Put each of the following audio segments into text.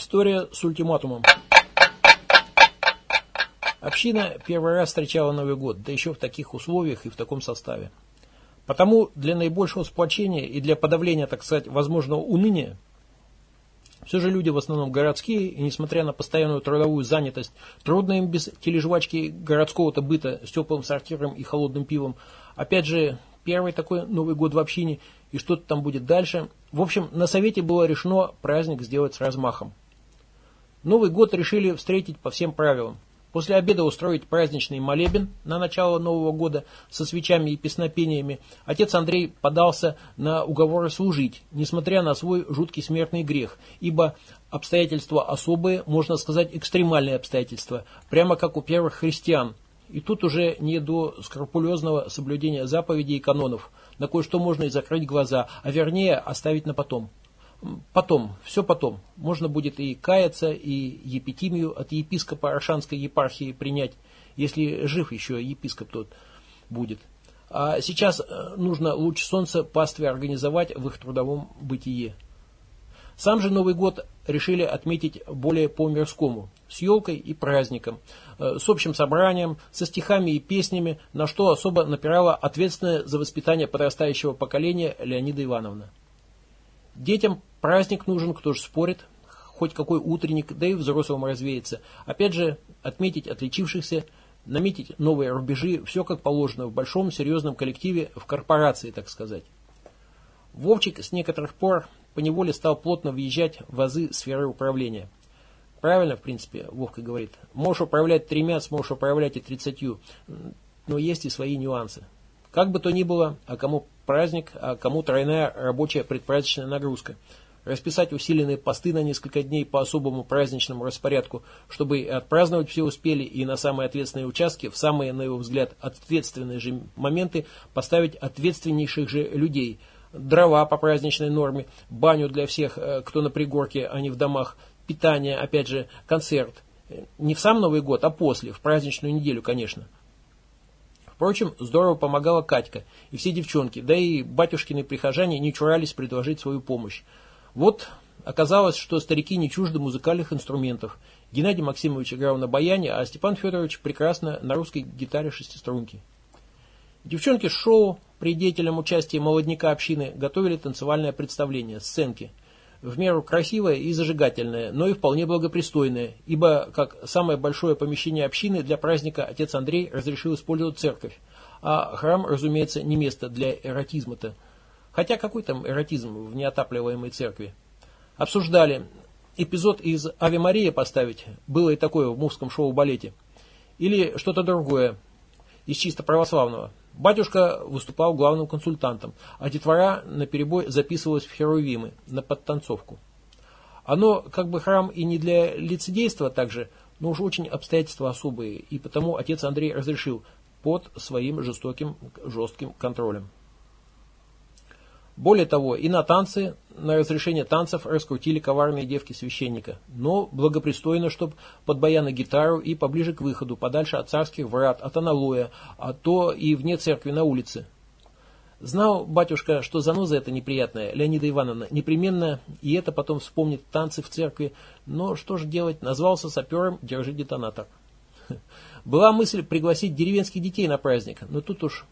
История с ультиматумом. Община первый раз встречала Новый год, да еще в таких условиях и в таком составе. Потому для наибольшего сплочения и для подавления, так сказать, возможного уныния, все же люди в основном городские, и несмотря на постоянную трудовую занятость, трудно им без тележвачки городского-то быта с теплым сортиром и холодным пивом. Опять же, первый такой Новый год в общине, и что-то там будет дальше. В общем, на совете было решено праздник сделать с размахом. Новый год решили встретить по всем правилам. После обеда устроить праздничный молебен на начало Нового года со свечами и песнопениями. Отец Андрей подался на уговоры служить, несмотря на свой жуткий смертный грех, ибо обстоятельства особые, можно сказать экстремальные обстоятельства, прямо как у первых христиан. И тут уже не до скрупулезного соблюдения заповедей и канонов. На кое-что можно и закрыть глаза, а вернее оставить на потом. Потом, все потом. Можно будет и каяться, и епитимию от епископа Аршанской епархии принять, если жив еще епископ тот будет. А сейчас э, нужно луч солнца пастве организовать в их трудовом бытие. Сам же Новый год решили отметить более по-мирскому, с елкой и праздником, э, с общим собранием, со стихами и песнями, на что особо напирала ответственная за воспитание подрастающего поколения Леонида Ивановна. Детям праздник нужен, кто же спорит, хоть какой утренник, да и взрослым развеется. Опять же, отметить отличившихся, наметить новые рубежи, все как положено в большом серьезном коллективе, в корпорации, так сказать. Вовчик с некоторых пор поневоле стал плотно въезжать в азы сферы управления. Правильно, в принципе, Вовка говорит. Можешь управлять тремя, сможешь управлять и тридцатью, но есть и свои нюансы. Как бы то ни было, а кому праздник, а кому тройная рабочая предпраздничная нагрузка. Расписать усиленные посты на несколько дней по особому праздничному распорядку, чтобы отпраздновать все успели и на самые ответственные участки, в самые, на его взгляд, ответственные же моменты поставить ответственнейших же людей. Дрова по праздничной норме, баню для всех, э, кто на пригорке, а не в домах, питание, опять же, концерт. Не в сам Новый год, а после, в праздничную неделю, конечно. Впрочем, здорово помогала Катька и все девчонки, да и батюшкины прихожане не чурались предложить свою помощь. Вот оказалось, что старики не чужды музыкальных инструментов. Геннадий Максимович играл на баяне, а Степан Федорович прекрасно на русской гитаре шестиструнки. Девчонки шоу при деятельном участии молодняка общины готовили танцевальное представление, сценки – в меру красивое и зажигательное, но и вполне благопристойное, ибо, как самое большое помещение общины для праздника отец Андрей разрешил использовать церковь, а храм, разумеется, не место для эротизма-то. Хотя какой там эротизм в неотапливаемой церкви? Обсуждали, эпизод из «Ави Мария» поставить, было и такое в мужском шоу-балете, или что-то другое, из чисто православного. Батюшка выступал главным консультантом, а детвора наперебой записывалась в херувимы на подтанцовку. Оно как бы храм и не для лицедейства также, но уж очень обстоятельства особые, и потому отец Андрей разрешил под своим жестоким, жестким контролем. Более того, и на танцы, на разрешение танцев раскрутили коварные девки священника, но благопристойно, чтобы под баян гитару и поближе к выходу, подальше от царских врат, от аналоя, а то и вне церкви на улице. Знал батюшка, что заноза это неприятная, Леонида Ивановна, непременно и это потом вспомнит танцы в церкви, но что же делать, назвался сапером, держи детонатор. Была мысль пригласить деревенских детей на праздник, но тут уж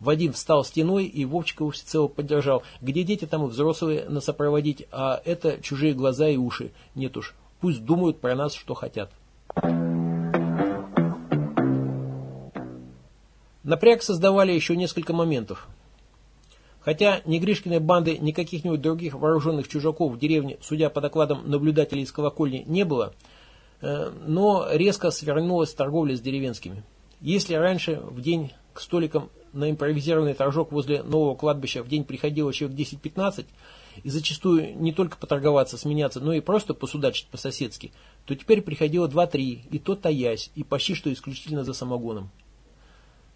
Вадим встал стеной и Вовчика всецело поддержал. Где дети, там и взрослые на сопроводить, а это чужие глаза и уши. Нет уж, пусть думают про нас, что хотят. Напряг создавали еще несколько моментов. Хотя ни Гришкиной банды, ни каких-нибудь других вооруженных чужаков в деревне, судя по докладам наблюдателей из колокольни, не было, э, но резко свернулась торговля с деревенскими. Если раньше в день к столикам на импровизированный торжок возле нового кладбища в день приходило человек 10-15, и зачастую не только поторговаться, сменяться, но и просто посудачить по-соседски, то теперь приходило 2-3, и то таясь, и почти что исключительно за самогоном.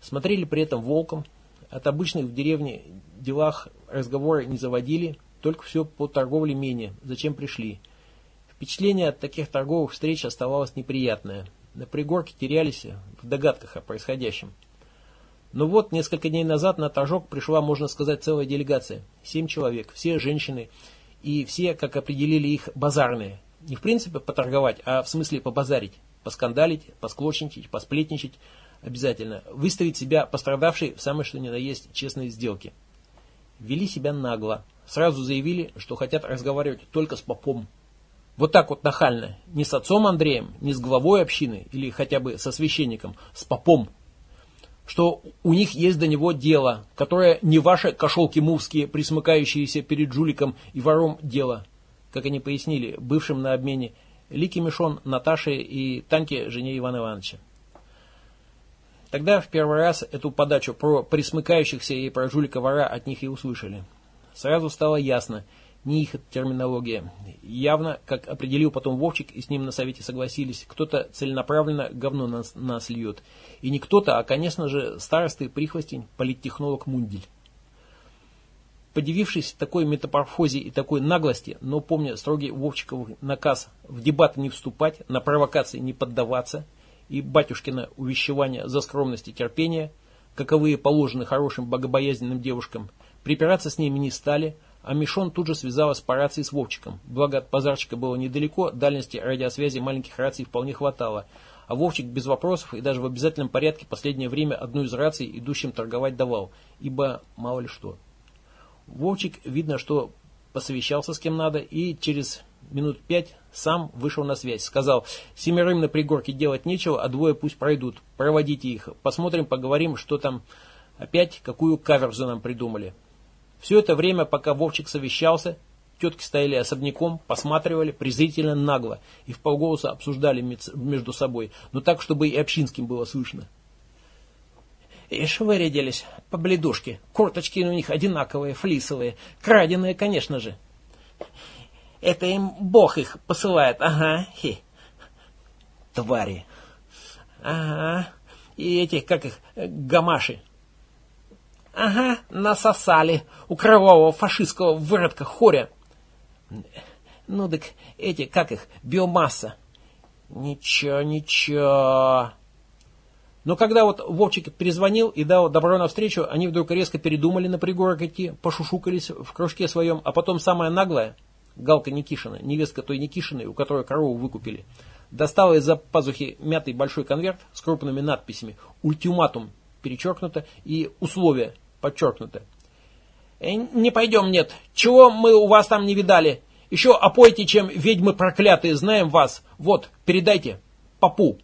Смотрели при этом волком, от обычных в деревне делах разговоры не заводили, только все по торговле менее, зачем пришли. Впечатление от таких торговых встреч оставалось неприятное. На пригорке терялись в догадках о происходящем. Но вот, несколько дней назад на торжок пришла, можно сказать, целая делегация. Семь человек, все женщины, и все, как определили их, базарные. Не в принципе поторговать, а в смысле побазарить, поскандалить, посклочничать, посплетничать обязательно. Выставить себя пострадавшей в самой что ни на есть честные сделки. Вели себя нагло. Сразу заявили, что хотят разговаривать только с попом. Вот так вот нахально. Не с отцом Андреем, не с главой общины или хотя бы со священником, с попом. Что у них есть до него дело, которое не ваши кошелки мувские, присмыкающиеся перед жуликом и вором дело. Как они пояснили, бывшим на обмене Лики Мишон, Наташе и Таньке, жене Ивана Ивановича. Тогда в первый раз эту подачу про присмыкающихся и про жулика-вора от них и услышали. Сразу стало ясно, не их терминология. Явно, как определил потом Вовчик, и с ним на совете согласились, кто-то целенаправленно говно нас, нас льет. И не кто-то, а, конечно же, старостый прихвостень, политтехнолог Мундель. Подивившись такой метаморфозе и такой наглости, но помня строгий Вовчиков наказ в дебаты не вступать, на провокации не поддаваться – и батюшкина увещевания за скромность и терпение, каковые положены хорошим богобоязненным девушкам, припираться с ними не стали, а Мишон тут же связалась по рации с Вовчиком. Благо от базарчика было недалеко, дальности радиосвязи маленьких раций вполне хватало. А Вовчик без вопросов и даже в обязательном порядке последнее время одну из раций идущим торговать давал, ибо мало ли что. Вовчик, видно, что посовещался с кем надо и через минут пять сам вышел на связь. Сказал, семерым на пригорке делать нечего, а двое пусть пройдут. Проводите их. Посмотрим, поговорим, что там опять, какую каверзу нам придумали. Все это время, пока Вовчик совещался, тетки стояли особняком, посматривали презрительно нагло и в полголоса обсуждали между собой, но так, чтобы и общинским было слышно. Ишь, вырядились, по бледушке. Курточки у них одинаковые, флисовые, краденые, конечно же. Это им Бог их посылает. Ага. Хи. Твари. Ага. И эти, как их, гамаши. Ага, насосали у кровавого фашистского выродка хоря. Ну так эти, как их, биомасса. Ничего, ничего. Но когда вот Вовчик перезвонил и дал добро навстречу, они вдруг резко передумали на пригорок идти, пошушукались в кружке своем, а потом самое наглое – Галка Никишина, невестка той Никишиной, у которой корову выкупили, достала из-за пазухи мятый большой конверт с крупными надписями «Ультиматум» перечеркнуто и «Условия» подчеркнуто. «Э, «Не пойдем, нет. Чего мы у вас там не видали? Еще опойте, чем ведьмы проклятые, знаем вас. Вот, передайте. Папу».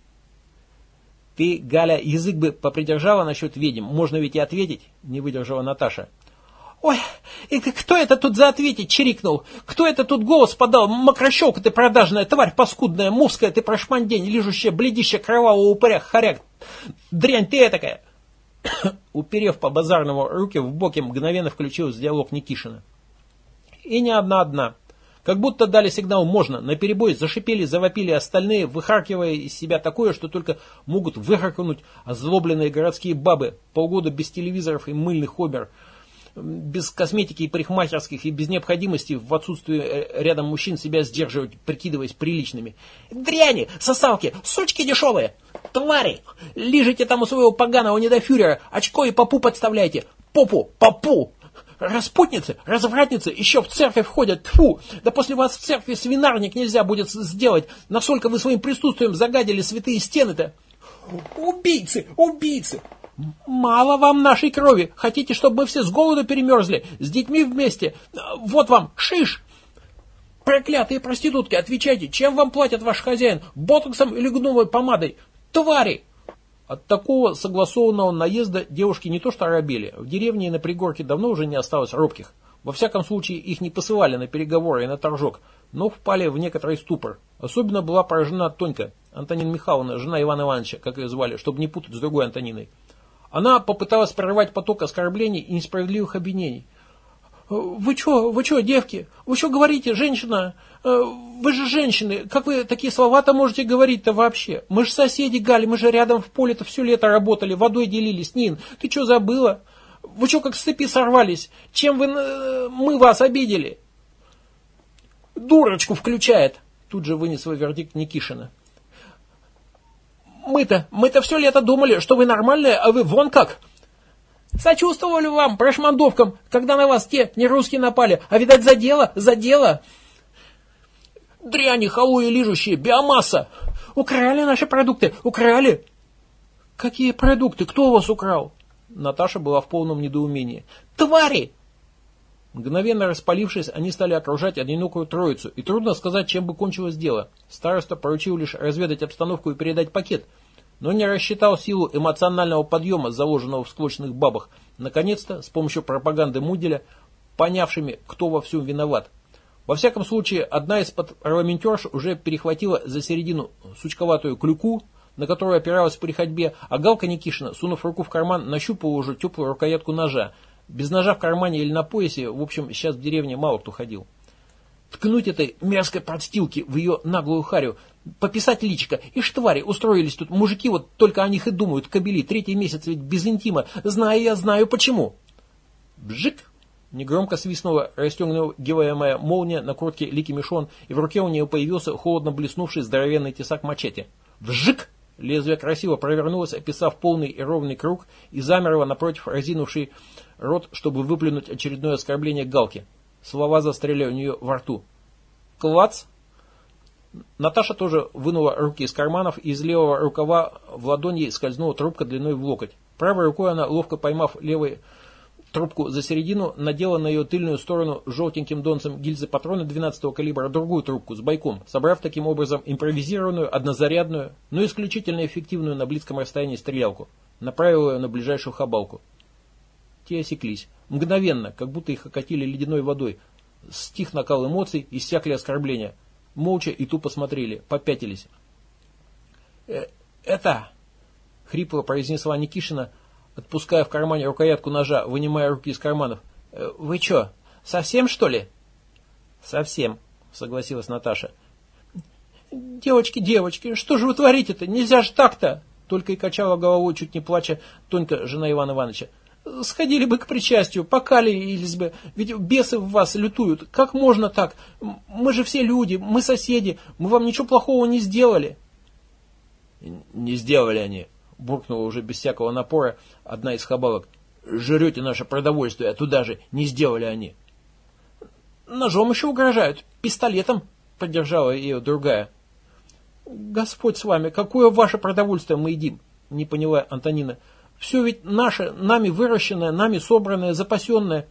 «Ты, Галя, язык бы попридержала насчет ведьм. Можно ведь и ответить», — не выдержала Наташа. «Ой, и кто это тут за ответить?» — чирикнул. «Кто это тут голос подал? Мокрощелка ты продажная, тварь паскудная, муская ты прошмандень, лижущая бледища кровавого упыря, хоряк. Дрянь ты этакая!» Уперев по базарному руки, в боке мгновенно включился диалог Никишина. И не одна-одна. Как будто дали сигнал «можно», на перебой зашипели, завопили остальные, выхаркивая из себя такое, что только могут выхаркнуть озлобленные городские бабы, полгода без телевизоров и мыльных обер – без косметики и парикмахерских и без необходимости в отсутствии э, рядом мужчин себя сдерживать, прикидываясь приличными. Дряни, сосалки, сучки дешевые, твари, лежите там у своего поганого недофюрера, очко и попу подставляйте, попу, попу, Распутницы, развратницы еще в церковь ходят. Тьфу! Да после вас в церкви свинарник нельзя будет сделать. Насколько вы своим присутствием загадили святые стены-то. Убийцы! Убийцы! Мало вам нашей крови. Хотите, чтобы мы все с голоду перемерзли? С детьми вместе? Вот вам, шиш! Проклятые проститутки, отвечайте, чем вам платят ваш хозяин? Ботоксом или гномой помадой? Твари! От такого согласованного наезда девушки не то что оробели, в деревне и на пригорке давно уже не осталось робких. Во всяком случае, их не посылали на переговоры и на торжок, но впали в некоторый ступор. Особенно была поражена Тонька, Антонина Михайловна, жена Ивана Ивановича, как ее звали, чтобы не путать с другой Антониной. Она попыталась прорвать поток оскорблений и несправедливых обвинений. «Вы что, вы что, девки? Вы что говорите, женщина? Э, вы же женщины, как вы такие слова-то можете говорить-то вообще? Мы же соседи, Галя, мы же рядом в поле-то все лето работали, водой делились. Нин, ты что забыла? Вы что, как с цепи сорвались? Чем вы, э, мы вас обидели?» «Дурочку включает!» Тут же вынес свой вердикт Никишина. Мы-то, мы-то все лето думали, что вы нормальные, а вы вон как. Сочувствовали вам, прошмандовкам, когда на вас те не русские напали, а видать за дело, за дело. Дряни, халуи лижущие, биомасса! Украли наши продукты, украли! Какие продукты? Кто вас украл? Наташа была в полном недоумении. Твари! Мгновенно распалившись, они стали окружать одинокую троицу, и трудно сказать, чем бы кончилось дело. Староста поручил лишь разведать обстановку и передать пакет, но не рассчитал силу эмоционального подъема, заложенного в склочных бабах, наконец-то, с помощью пропаганды Муделя, понявшими, кто во всем виноват. Во всяком случае, одна из парламентерш уже перехватила за середину сучковатую клюку, на которую опиралась при ходьбе, а Галка Никишина, сунув руку в карман, нащупала уже теплую рукоятку ножа. Без ножа в кармане или на поясе, в общем, сейчас в деревне мало кто ходил. Ткнуть этой мерзкой подстилки в ее наглую харю, пописать личико. И твари, устроились тут мужики, вот только о них и думают, кобели, третий месяц ведь без интима. Знаю я, знаю почему. Бжик! Негромко свистнула расстегиваемая молния на куртке Лики Мишон, и в руке у нее появился холодно блеснувший здоровенный тесак мачете. Вжик! Лезвие красиво провернулось, описав полный и ровный круг, и замерло напротив разинувший рот, чтобы выплюнуть очередное оскорбление Галки. Слова застряли у нее во рту. Клац! Наташа тоже вынула руки из карманов, и из левого рукава в ладони скользнула трубка длиной в локоть. Правой рукой она, ловко поймав левой трубку за середину, надела на ее тыльную сторону желтеньким донцем гильзы патрона 12-го калибра другую трубку с бойком, собрав таким образом импровизированную, однозарядную, но исключительно эффективную на близком расстоянии стрелялку. Направила ее на ближайшую хабалку. Те осеклись. Мгновенно, как будто их окатили ледяной водой. Стих накал эмоций, иссякли оскорбления. Молча и тупо смотрели, попятились. «Э, «Это...» — хрипло произнесла Никишина — отпуская в кармане рукоятку ножа, вынимая руки из карманов. «Э, «Вы что, совсем что ли?» «Совсем», согласилась Наташа. «Девочки, девочки, что же вы творите-то? Нельзя же так-то!» Только и качала головой, чуть не плача, Тонька, жена Ивана Ивановича. «Сходили бы к причастию, покалились бы, ведь бесы в вас лютуют. Как можно так? Мы же все люди, мы соседи, мы вам ничего плохого не сделали». «Не сделали они», буркнула уже без всякого напора одна из хабалок. «Жрете наше продовольствие, а туда же не сделали они». «Ножом еще угрожают, пистолетом», — поддержала ее другая. «Господь с вами, какое ваше продовольствие мы едим?» — не поняла Антонина. «Все ведь наше, нами выращенное, нами собранное, запасенное.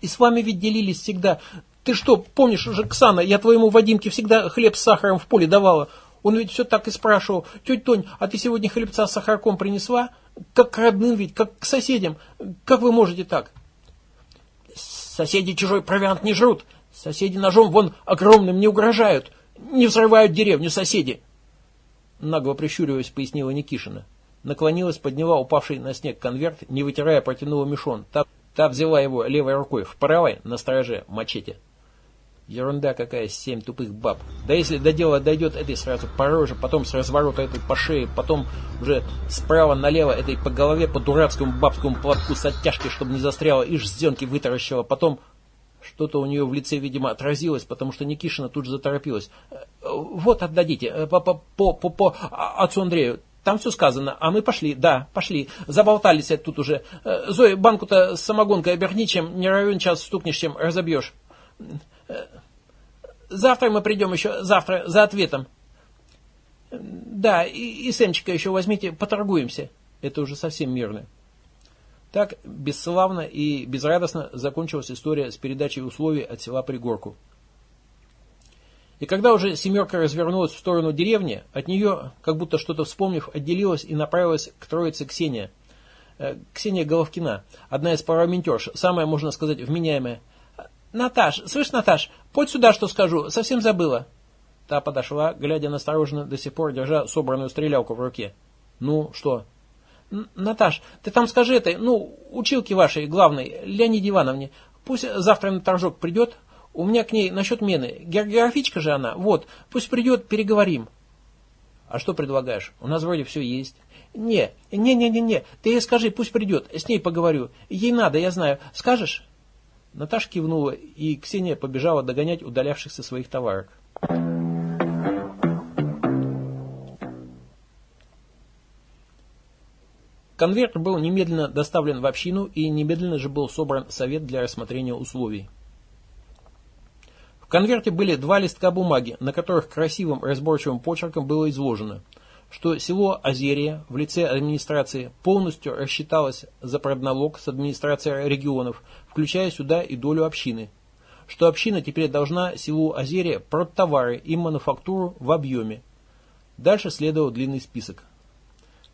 И с вами ведь делились всегда. Ты что, помнишь же, Ксана, я твоему Вадимке всегда хлеб с сахаром в поле давала. Он ведь все так и спрашивал, тетя Тонь, а ты сегодня хлебца с сахарком принесла? Как к родным ведь, как к соседям. Как вы можете так? Соседи чужой провиант не жрут. Соседи ножом вон огромным не угрожают. Не взрывают деревню соседи. Нагло прищуриваясь, пояснила Никишина. Наклонилась, подняла упавший на снег конверт, не вытирая, протянула мешон. Та, та взяла его левой рукой в правой, на стороже, мачете. Ерунда какая, семь тупых баб. Да если до дела дойдет этой сразу по роже, потом с разворота этой по шее, потом уже справа налево этой по голове, по дурацкому бабскому платку с оттяжкой, чтобы не застряла, и жзенки вытаращила, потом... Что-то у нее в лице, видимо, отразилось, потому что Никишина тут же заторопилась. «Э, «Вот, отдадите, э, по, по, по, по, по а, отцу Андрею. Там все сказано, а мы пошли, да, пошли. Заболтались тут уже. Э, Зоя, банку-то с самогонкой оберни, чем не равен час стукнешь, чем разобьешь». Завтра мы придем еще, завтра, за ответом. Да, и, и Сэмчика еще возьмите, поторгуемся. Это уже совсем мирно. Так бесславно и безрадостно закончилась история с передачей условий от села Пригорку. И когда уже семерка развернулась в сторону деревни, от нее, как будто что-то вспомнив, отделилась и направилась к троице Ксения. Э, Ксения Головкина, одна из парламентерш, самая, можно сказать, вменяемая – «Наташ, слышь, Наташ, подь сюда, что скажу, совсем забыла». Та подошла, глядя настороженно, до сих пор держа собранную стрелялку в руке. «Ну, что?» «Наташ, ты там скажи этой, ну, училке вашей, главной, Леониде Ивановне, пусть завтра на торжок придет, у меня к ней насчет мены, географичка же она, вот, пусть придет, переговорим». «А что предлагаешь? У нас вроде все есть». «Не, не-не-не-не, ты ей скажи, пусть придет, с ней поговорю. Ей надо, я знаю. Скажешь?» Наташа кивнула, и Ксения побежала догонять удалявшихся своих товарок. Конверт был немедленно доставлен в общину, и немедленно же был собран совет для рассмотрения условий. Конверте были два листка бумаги, на которых красивым разборчивым почерком было изложено, что село Озерье в лице администрации полностью рассчиталось за продналог с администрацией регионов, включая сюда и долю общины, что община теперь должна селу Озерье продтовары и мануфактуру в объеме. Дальше следовал длинный список.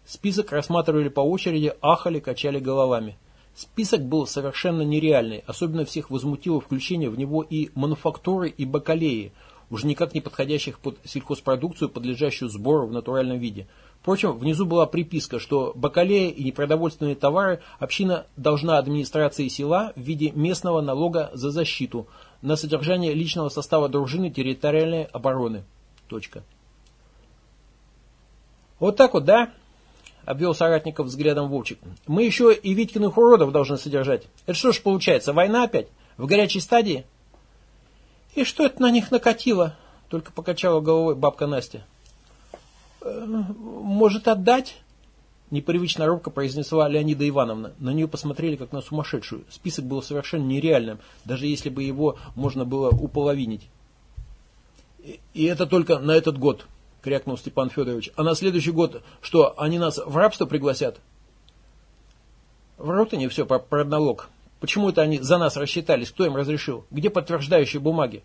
Список рассматривали по очереди, ахали, качали головами. Список был совершенно нереальный, особенно всех возмутило включение в него и мануфактуры, и бакалеи, уже никак не подходящих под сельхозпродукцию, подлежащую сбору в натуральном виде. Впрочем, внизу была приписка, что бакалея и непродовольственные товары община должна администрации села в виде местного налога за защиту на содержание личного состава дружины территориальной обороны. Точка. Вот так вот, да? Обвел соратников взглядом Вовчик. Мы еще и Витькиных уродов должны содержать. Это что ж получается, война опять? В горячей стадии? И что это на них накатило? Только покачала головой бабка Настя. «Э, может отдать? Непривычно робко произнесла Леонида Ивановна. На нее посмотрели как на сумасшедшую. Список был совершенно нереальным, даже если бы его можно было уполовинить. И это только на этот год, — крякнул Степан Федорович. «А на следующий год что, они нас в рабство пригласят?» «Врут они все про, про налог. Почему это они за нас рассчитались? Кто им разрешил? Где подтверждающие бумаги?»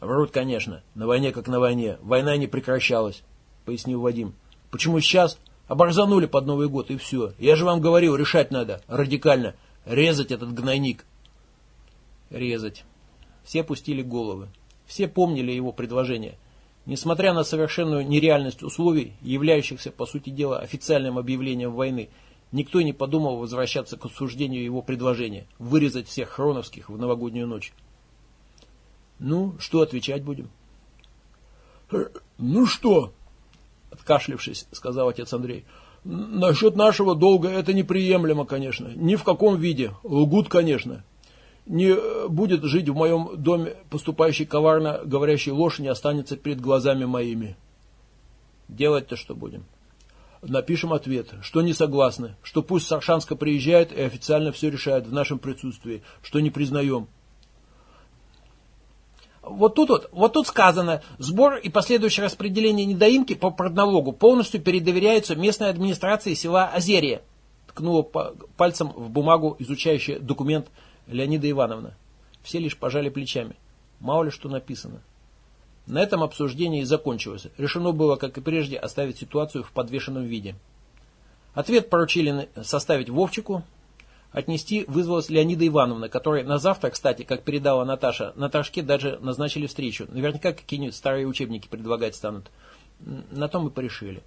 «Врут, конечно. На войне как на войне. Война не прекращалась», — пояснил Вадим. «Почему сейчас? Оборзанули под Новый год и все. Я же вам говорил, решать надо. Радикально. Резать этот гнойник». «Резать». Все пустили головы. Все помнили его предложение. Несмотря на совершенную нереальность условий, являющихся, по сути дела, официальным объявлением войны, никто не подумал возвращаться к обсуждению его предложения – вырезать всех хроновских в новогоднюю ночь. «Ну, что отвечать будем?» «Ну что?» – откашлившись, сказал отец Андрей. «Насчет нашего долга это неприемлемо, конечно. Ни в каком виде. Лгут, конечно не будет жить в моем доме поступающий коварно, говорящий ложь не останется перед глазами моими. Делать-то что будем? Напишем ответ, что не согласны, что пусть Саршанска приезжает и официально все решает в нашем присутствии, что не признаем. Вот тут вот, вот тут сказано, сбор и последующее распределение недоимки по продналогу полностью передоверяются местной администрации села Озерье. Ткнула пальцем в бумагу, изучающая документ Леонида Ивановна. Все лишь пожали плечами. Мало ли что написано. На этом обсуждение и закончилось. Решено было, как и прежде, оставить ситуацию в подвешенном виде. Ответ поручили составить Вовчику. Отнести вызвалась Леонида Ивановна, которой на завтра, кстати, как передала Наташа, на Торжке даже назначили встречу. Наверняка какие-нибудь старые учебники предлагать станут. На том и порешили.